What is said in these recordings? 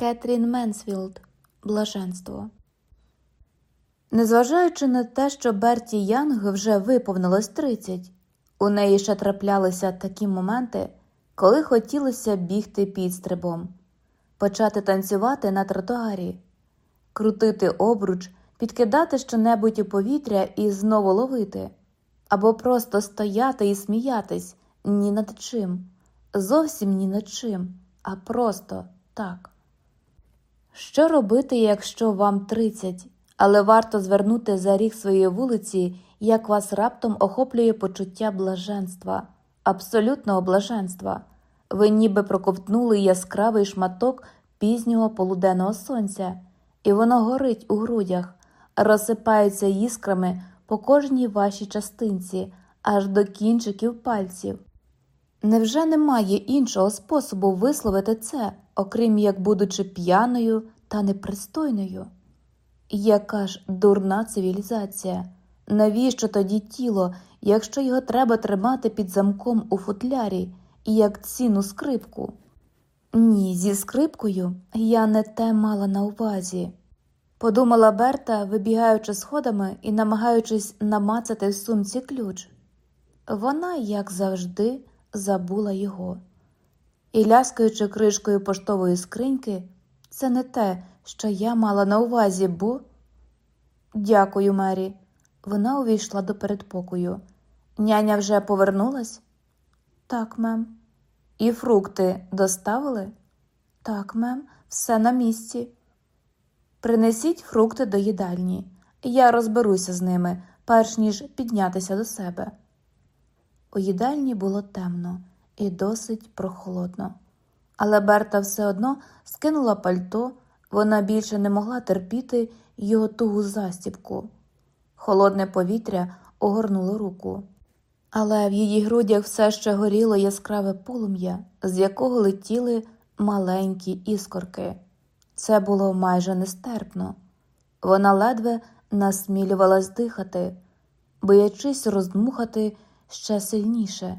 Кетрін Менсфілд Блаженство. Незважаючи на те, що Берті Янг вже виповнилось 30, у неї ще траплялися такі моменти, коли хотілося бігти підстрибом, почати танцювати на тротуарі, крутити обруч, підкидати щонебудь у повітря і знову ловити, або просто стояти і сміятись ні над чим, зовсім ні над чим, а просто так. Що робити, якщо вам 30, але варто звернути за ріг своєї вулиці, як вас раптом охоплює почуття блаженства, абсолютного блаженства. Ви ніби проковтнули яскравий шматок пізнього полуденного сонця, і воно горить у грудях, розсипається іскрами по кожній вашій частинці, аж до кінчиків пальців. Невже немає іншого способу висловити це, окрім як будучи п'яною та непристойною? Яка ж дурна цивілізація? Навіщо тоді тіло, якщо його треба тримати під замком у футлярі, як цінну скрипку? Ні, зі скрипкою я не те мала на увазі, подумала Берта, вибігаючи сходами і намагаючись намацати в сумці ключ. Вона, як завжди, забула його. І, ляскаючи кришкою поштової скриньки, це не те, що я мала на увазі, бо. Дякую, Мері. Вона увійшла до передпокою. Няня вже повернулась? Так, мем. І фрукти доставили? Так, мем, все на місці. Принесіть фрукти до їдальні. Я розберуся з ними, перш ніж піднятися до себе. У їдальні було темно і досить прохолодно. Але Берта все одно скинула пальто, вона більше не могла терпіти його тугу застібку. Холодне повітря огорнуло руку, але в її грудях все ще горіло яскраве полум'я, з якого летіли маленькі іскорки. Це було майже нестерпно. Вона ледве насмілювалась дихати, боячись роздмухати ще сильніше,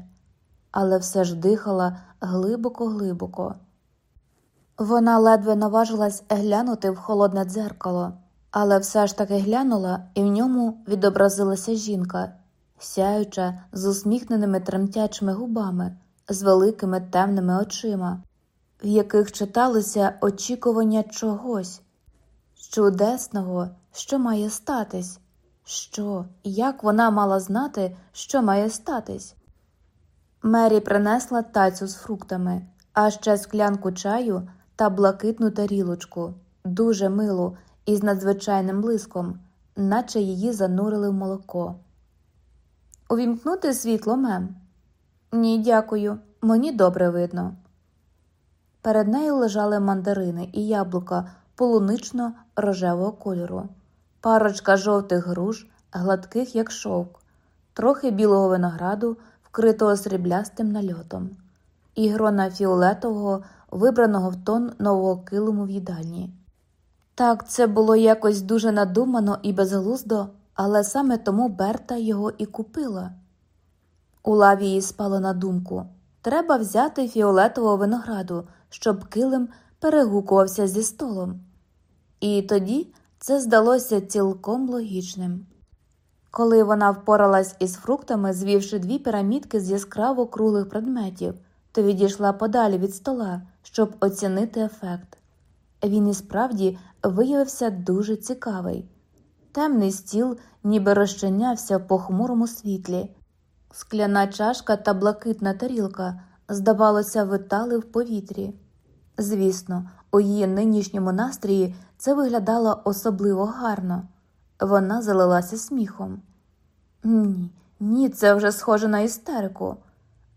але все ж дихала глибоко-глибоко. Вона ледве наважилась глянути в холодне дзеркало, але все ж таки глянула, і в ньому відобразилася жінка, сяюча з усміхненими тремтячими губами, з великими темними очима, в яких читалося очікування чогось чудесного, що має статись. Що, як вона мала знати, що має статись? Мері принесла тацю з фруктами, а ще склянку чаю та блакитну тарілочку, дуже милу, із надзвичайним блиском, наче її занурили в молоко. Увімкнути світло мем? Ні, дякую, мені добре видно. Перед нею лежали мандарини і яблука полунично рожевого кольору парочка жовтих груш, гладких, як шовк, трохи білого винограду, вкритого сріблястим нальотом, і грона фіолетового, вибраного в тон нового килиму в їдальні. Так, це було якось дуже надумано і безглуздо, але саме тому Берта його і купила. У лаві їй спало на думку треба взяти фіолетового винограду, щоб килим перегукувався зі столом. І тоді це здалося цілком логічним. Коли вона впоралась із фруктами, звівши дві пірамідки з яскраво круглих предметів, то відійшла подалі від стола, щоб оцінити ефект. Він і справді виявився дуже цікавий. Темний стіл ніби розчинявся в похмурому світлі, скляна чашка та блакитна тарілка, здавалося, витали в повітрі. Звісно, у її нинішньому настрої це виглядало особливо гарно. Вона залилася сміхом. Ні, ні, це вже схоже на істерику.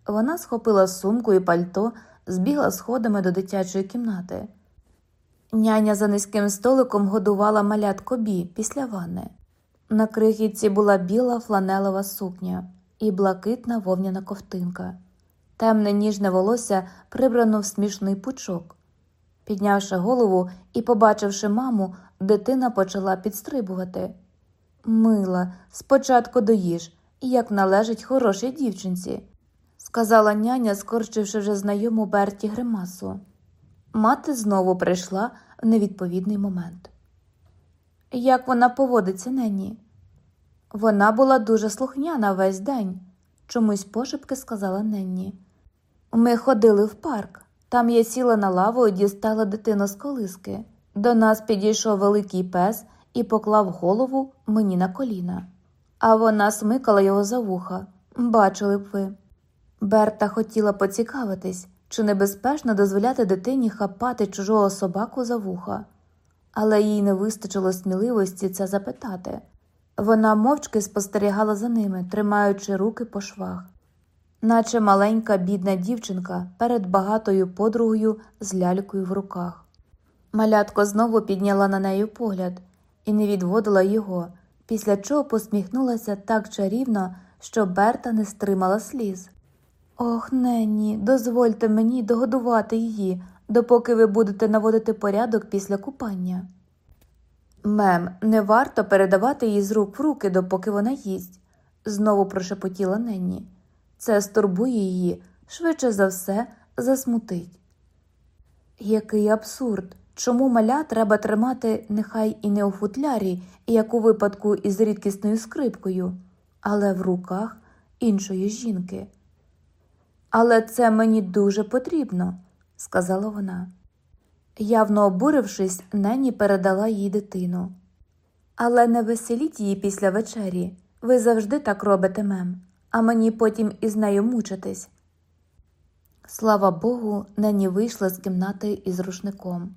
Вона схопила сумку і пальто, збігла сходами до дитячої кімнати. Няня за низьким столиком годувала малят кобі після ванни. На крихітці була біла фланелова сукня і блакитна вовняна ковтинка. Темне ніжне волосся прибрано в смішний пучок. Піднявши голову і побачивши маму, дитина почала підстрибувати. Мила, спочатку доїж, як належить хорошій дівчинці, сказала няня, скорчивши вже знайому Берті гримасу. Мати знову прийшла в невідповідний момент. Як вона поводиться Ненні? Вона була дуже слухняна весь день, чомусь пошепки сказала Ненні. Ми ходили в парк. Там я сіла на лаву і дістала дитину з колиски. До нас підійшов великий пес і поклав голову мені на коліна, а вона смикала його за вуха. Бачили б ви. Берта хотіла поцікавитись, чи небезпечно дозволяти дитині хапати чужого собаку за вуха, але їй не вистачило сміливості це запитати. Вона мовчки спостерігала за ними, тримаючи руки по швах, наче маленька бідна дівчинка перед багатою подругою з лялькою в руках. Малятко знову підняла на неї погляд і не відводила його, після чого посміхнулася так чарівно, що Берта не стримала сліз. Ох, Ненні, дозвольте мені догодувати її, допоки ви будете наводити порядок після купання. Мем, не варто передавати її з рук в руки, допоки вона їсть, знову прошепотіла Ненні. Це стурбує її, швидше за все, засмутить. Який абсурд! Чому маля треба тримати нехай і не у футлярі, як у випадку із рідкісною скрипкою, але в руках іншої жінки? Але це мені дуже потрібно, сказала вона. Явно обурившись, Ненні передала їй дитину. Але не веселіть її після вечері. Ви завжди так робите мем, а мені потім із нею мучитись. Слава Богу, Ненні вийшла з кімнати із рушником.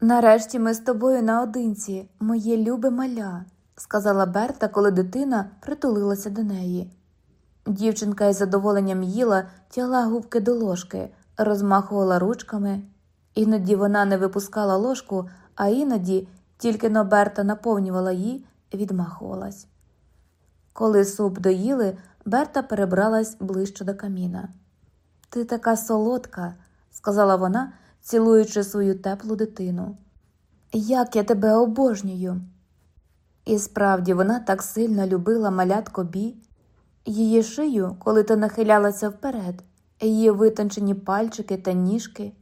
Нарешті ми з тобою наодинці, моє любе маля, сказала Берта, коли дитина притулилася до неї. Дівчинка із задоволенням їла, тягла губки до ложки, розмахувала ручками. Іноді вона не випускала ложку, а іноді, тільки но Берта наповнювала її, відмахувалась. Коли суп доїли, Берта перебралась ближче до каміна. Ти така солодка, сказала вона, цілуючи свою теплу дитину. Як я тебе обожнюю. І справді вона так сильно любила малятко бі, її шию, коли ти нахилялася вперед, її витончені пальчики та ніжки,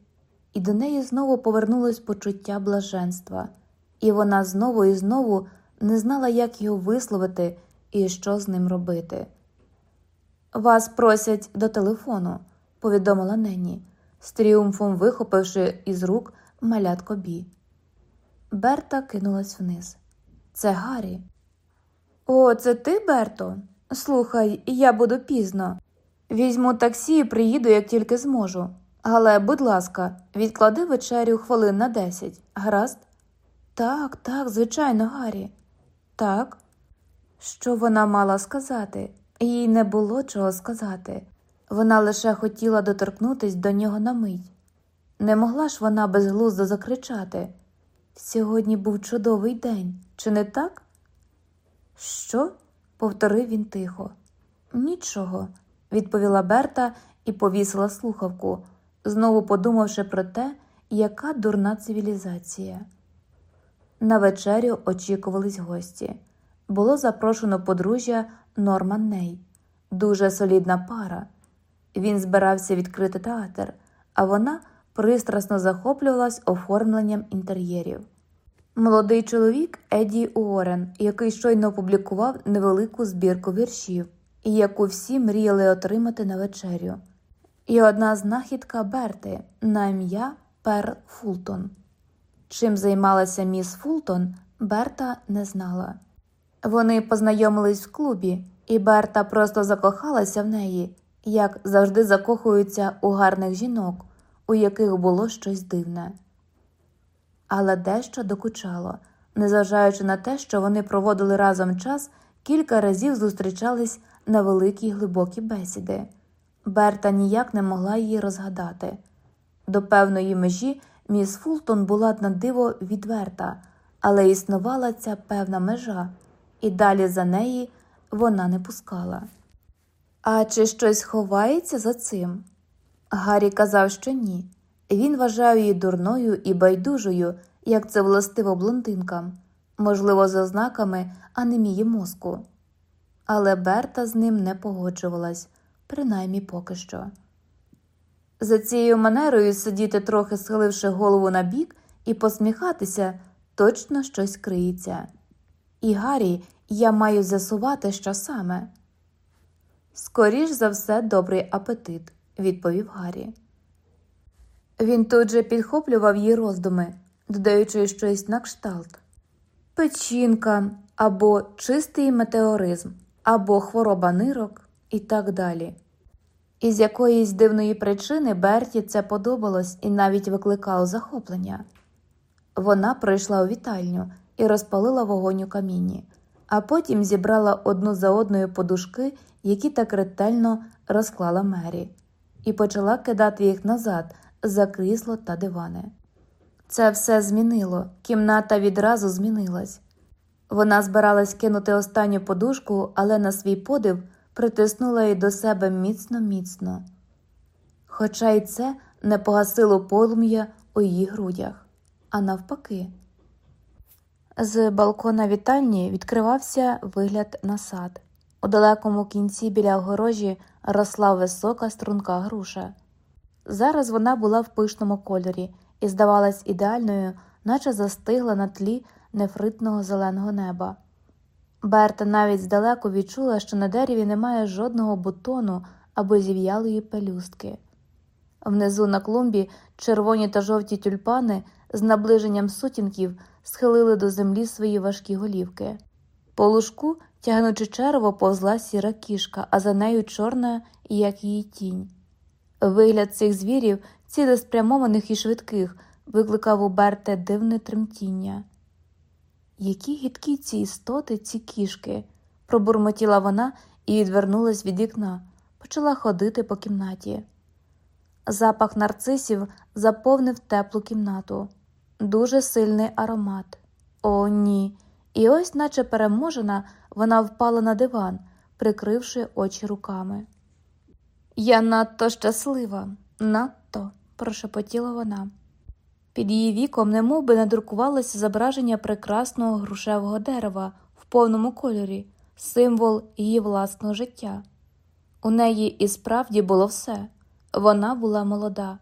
і до неї знову повернулось почуття блаженства, і вона знову і знову не знала, як його висловити і що з ним робити. Вас просять до телефону, повідомила Ненні, з тріумфом вихопивши із рук малятко бі. Берта кинулась вниз. Це Гаррі. О, це ти, Берто? Слухай, я буду пізно. Візьму таксі і приїду, як тільки зможу. Але, будь ласка, відклади вечерю хвилин на десять, гаразд? Так, так, звичайно, Гаррі. Так. Що вона мала сказати? Їй не було чого сказати. Вона лише хотіла доторкнутись до нього на мить. Не могла ж вона безглуздо закричати. Сьогодні був чудовий день, чи не так? Що? повторив він тихо. Нічого, відповіла Берта і повісила слухавку, знову подумавши про те, яка дурна цивілізація. На вечерю очікувались гості. Було запрошено подружжя Норман Ней, дуже солідна пара. Він збирався відкрити театр, а вона пристрасно захоплювалась оформленням інтер'єрів. Молодий чоловік Еді Уоррен, який щойно опублікував невелику збірку віршів, і яку всі мріяли отримати на вечерю, і одна знахідка Берти на ім'я Перл Фултон. Чим займалася міс Фултон, Берта не знала. Вони познайомились в клубі, і Берта просто закохалася в неї, як завжди закохуються у гарних жінок, у яких було щось дивне. Але дещо докучало, незважаючи на те, що вони проводили разом час, кілька разів зустрічались на великі глибокі бесіди. Берта ніяк не могла її розгадати. До певної межі міс Фултон була на диво відверта, але існувала ця певна межа, і далі за неї вона не пускала. А чи щось ховається за цим? Гаррі казав, що ні. Він вважав її дурною і байдужою, як це властиво блондинкам, можливо, за ознаками анемії мозку. Але Берта з ним не погоджувалась, принаймні поки що. За цією манерою сидіти, трохи схиливши голову на бік, і посміхатися точно щось криється. І Гаррі, я маю з'ясувати, що саме. Скоріш за все, добрий апетит, відповів Гаррі. Він тут же підхоплював її роздуми, додаючи щось на кшталт печінка або чистий метеоризм, або хвороба нирок і так далі. Із якоїсь дивної причини Берті це подобалось і навіть викликало захоплення. Вона прийшла у вітальню і розпалила вогонь у камінні, а потім зібрала одну за одною подушки, які так ретельно розклала Мері, і почала кидати їх назад за крісло та дивани. Це все змінило, кімната відразу змінилась. Вона збиралась кинути останню подушку, але на свій подив притиснула її до себе міцно міцно. Хоча й це не погасило полум'я у її грудях, а навпаки. З балкона вітальні відкривався вигляд на сад. У далекому кінці біля огорожі росла висока струнка груша. Зараз вона була в пишному кольорі і здавалась ідеальною, наче застигла на тлі нефритного зеленого неба. Берта навіть здалеку відчула, що на дереві немає жодного бутону або зів'ялої пелюстки. Внизу на клумбі червоні та жовті тюльпани з наближенням сутінків схилили до землі свої важкі голівки. По лужку, тягнучи черво, повзла сіра кішка, а за нею чорна, як її тінь. Вигляд цих звірів, цілеспрямованих і швидких, викликав у Берте дивне тремтіння. Які гідкі ці істоти, ці кішки, пробурмотіла вона і відвернулась від вікна, почала ходити по кімнаті. Запах нарцисів заповнив теплу кімнату, дуже сильний аромат. О, ні. І ось, наче переможена, вона впала на диван, прикривши очі руками. Я надто щаслива, надто, прошепотіла вона. Під її віком немов би надрукувалося зображення прекрасного грушевого дерева в повному кольорі, символ її власного життя. У неї і справді було все. Вона була молода.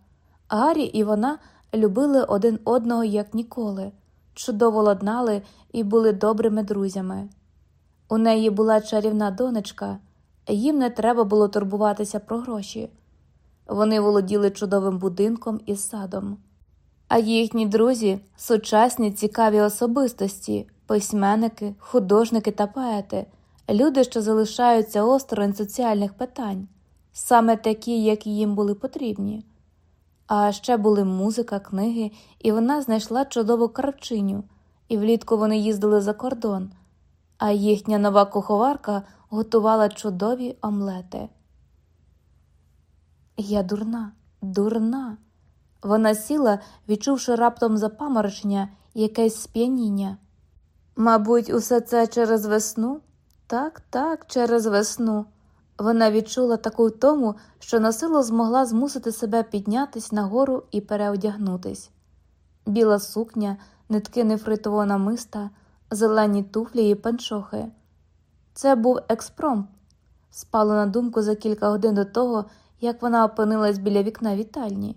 Гаррі і вона любили один одного як ніколи, чудово ладнали і були добрими друзями. У неї була чарівна донечка, їм не треба було турбуватися про гроші. Вони володіли чудовим будинком і садом. А їхні друзі сучасні цікаві особистості, письменники, художники та поети, люди, що залишаються осторонь соціальних питань, саме такі, які їм були потрібні. А ще були музика, книги, і вона знайшла чудову кравчиню, і влітку вони їздили за кордон, а їхня нова куховарка готувала чудові омлети. Я дурна, дурна. Вона сіла, відчувши раптом запаморочення якесь сп'яніння. Мабуть, усе це через весну? Так, так, через весну. Вона відчула таку втому, що насилу змогла змусити себе піднятись нагору і переодягнутись. Біла сукня, нитки нефритового намиста, зелені туфлі і панчохи. Це був експромт. Спало на думку за кілька годин до того, як вона опинилась біля вікна вітальні.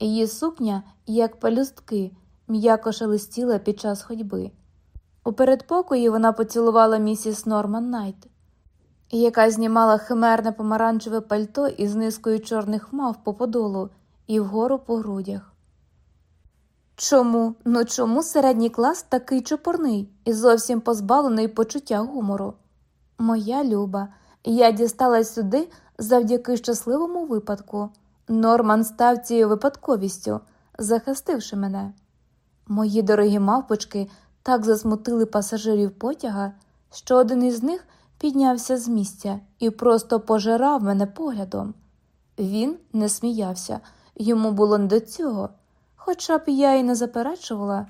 Її сукня, як пелюстки, м'яко шелестіла під час ходьби. У передпокої вона поцілувала місіс Норман Найт, яка знімала химерне помаранчеве пальто із низкою чорних мав по подолу і вгору по грудях. Чому, ну чому середній клас такий чопорний і зовсім позбавлений почуття гумору? Моя люба, я дісталась сюди завдяки щасливому випадку. Норман став цією випадковістю, захистивши мене. Мої дорогі мавпочки так засмутили пасажирів потяга, що один із них піднявся з місця і просто пожирав мене поглядом. Він не сміявся, йому було не до цього, хоча б я й не заперечувала.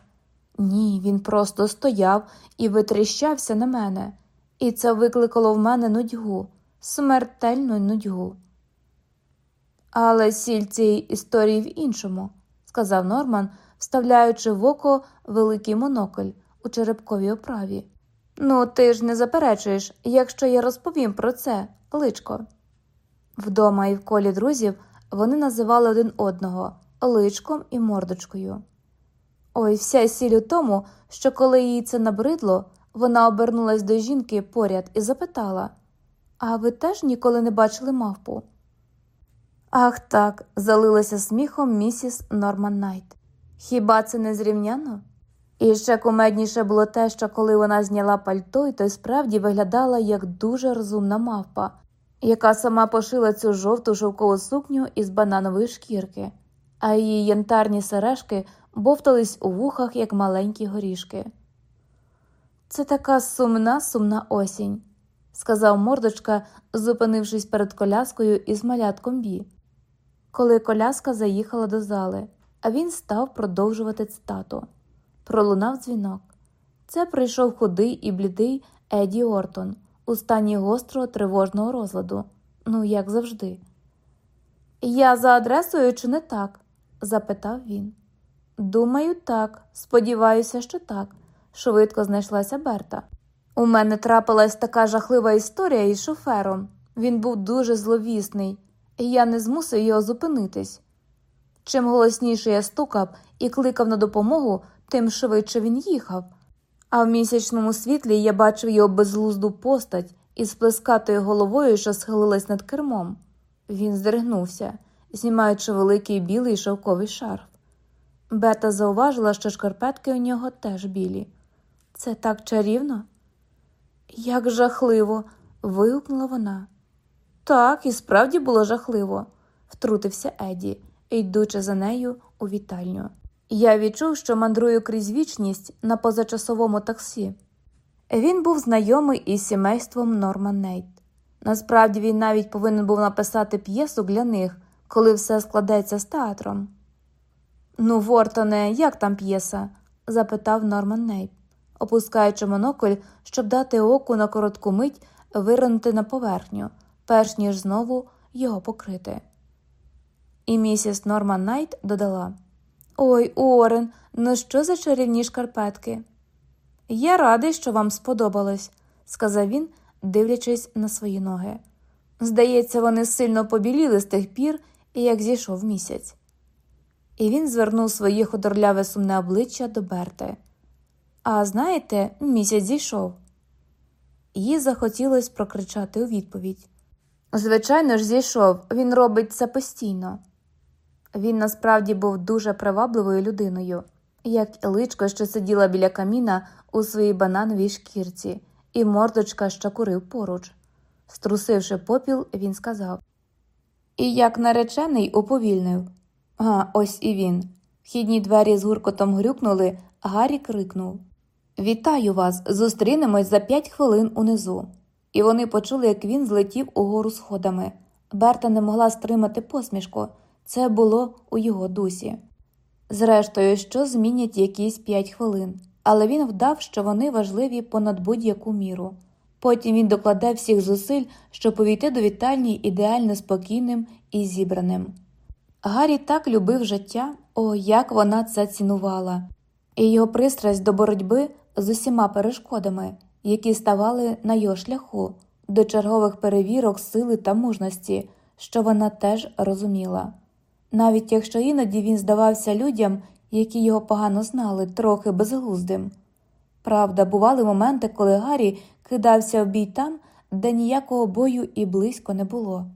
Ні, він просто стояв і витріщався на мене, і це викликало в мене нудьгу, смертельну нудьгу. Але сіль цієї історії в іншому, сказав Норман, вставляючи в око великий монокль у черепковій оправі. Ну, ти ж не заперечуєш, якщо я розповім про це, личко. Вдома і в колі друзів вони називали один одного личком і мордочкою. Ой, вся сіль у тому, що коли їй це набридло, вона обернулась до жінки поряд і запитала А ви теж ніколи не бачили мавпу? Ах так, залилася сміхом місіс Норман Найт. Хіба це незрівнянно? І ще кумедніше було те, що коли вона зняла пальто, то й справді виглядала як дуже розумна мавпа, яка сама пошила цю жовту шовкову сукню із бананової шкірки, а її янтарні сережки бовтались у вухах, як маленькі горішки. Це така сумна, сумна осінь, сказав мордочка, зупинившись перед коляскою із малятком Бі. Коли коляска заїхала до зали, а він став продовжувати цитату. Пролунав дзвінок. Це прийшов худий і блідий Еді Ортон у стані гострого тривожного розладу, ну, як завжди. Я за адресою чи не так? запитав він. Думаю, так. Сподіваюся, що так, швидко знайшлася Берта. У мене трапилась така жахлива історія із шофером. Він був дуже зловісний, і я не змусив його зупинитись. Чим голосніше я стукав і кликав на допомогу, тим швидше він їхав. А в місячному світлі я бачив його безглузду постать із плескатою головою, що схилилась над кермом. Він здригнувся, знімаючи великий білий шовковий шарф. Бета зауважила, що шкарпетки у нього теж білі. Це так чарівно? Як жахливо. вигукнула вона. Так, і справді було жахливо, втрутився Еді, йдучи за нею у вітальню. Я відчув, що мандрую крізь вічність на позачасовому таксі. Він був знайомий із сімейством Норман Нейт. Насправді він навіть повинен був написати п'єсу для них, коли все складеться з театром. Ну, Воррене, як там п'єса? запитав Норман Найт, опускаючи монокль, щоб дати оку на коротку мить виринути на поверхню, перш ніж знову його покрити. І місіс Норман Найт додала Ой, Уорен, ну що за чарівні шкарпетки? Я радий, що вам сподобалось, сказав він, дивлячись на свої ноги. Здається, вони сильно побіліли з тих пір, як зійшов місяць. І він звернув своє худорляве сумне обличчя до Берти. А знаєте, місяць зійшов. Їй захотілося прокричати у відповідь. Звичайно ж, зійшов, він робить це постійно. Він насправді був дуже привабливою людиною, як личко, що сиділа біля каміна у своїй банановій шкірці, і мордочка, що курив поруч. Струсивши попіл, він сказав І як наречений уповільнив. А, ось і він. Вхідні двері з гуркотом грюкнули, Гаррі крикнув Вітаю вас! Зустрінемось за п'ять хвилин унизу. І вони почули, як він злетів угору сходами. Берта не могла стримати посмішку. Це було у його дусі. Зрештою, що змінять якісь п'ять хвилин, але він вдав, що вони важливі понад будь-яку міру. Потім він докладе всіх зусиль, щоб увійти до вітальні ідеально спокійним і зібраним. Гаррі так любив життя, о, як вона це цінувала, і його пристрасть до боротьби з усіма перешкодами, які ставали на його шляху, до чергових перевірок сили та мужності, що вона теж розуміла навіть якщо іноді він здавався людям, які його погано знали, трохи безглуздим. Правда, бували моменти, коли Гаррі кидався в бій там, де ніякого бою і близько не було.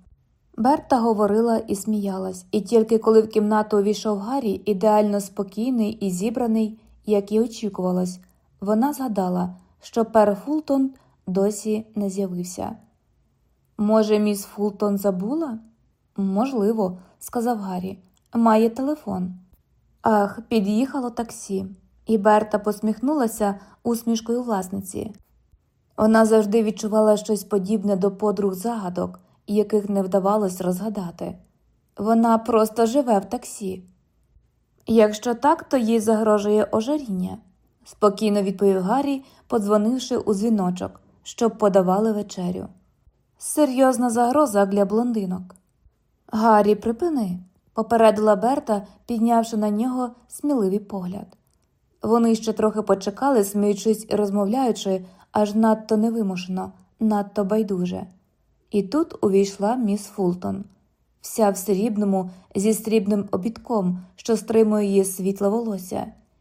Берта говорила і сміялась, і тільки коли в кімнату увійшов Гаррі, ідеально спокійний і зібраний, як і очікувалось, вона згадала, що пер Фултон досі не з'явився. Може, міс Фултон забула? Можливо, сказав Гаррі. Має телефон. Ах, під'їхало таксі, і Берта посміхнулася усмішкою власниці. Вона завжди відчувала щось подібне до подруг загадок, яких не вдавалось розгадати. Вона просто живе в таксі. Якщо так, то їй загрожує ожаріння, спокійно відповів Гаррі, подзвонивши у дзвіночок, щоб подавали вечерю. Серйозна загроза для блондинок. Гаррі, припини, попередила Берта, піднявши на нього сміливий погляд. Вони ще трохи почекали, сміючись і розмовляючи, аж надто невимушено, надто байдуже. І тут увійшла міс Фултон. вся в срібному зі срібним обідком, що стримує її світле волосся.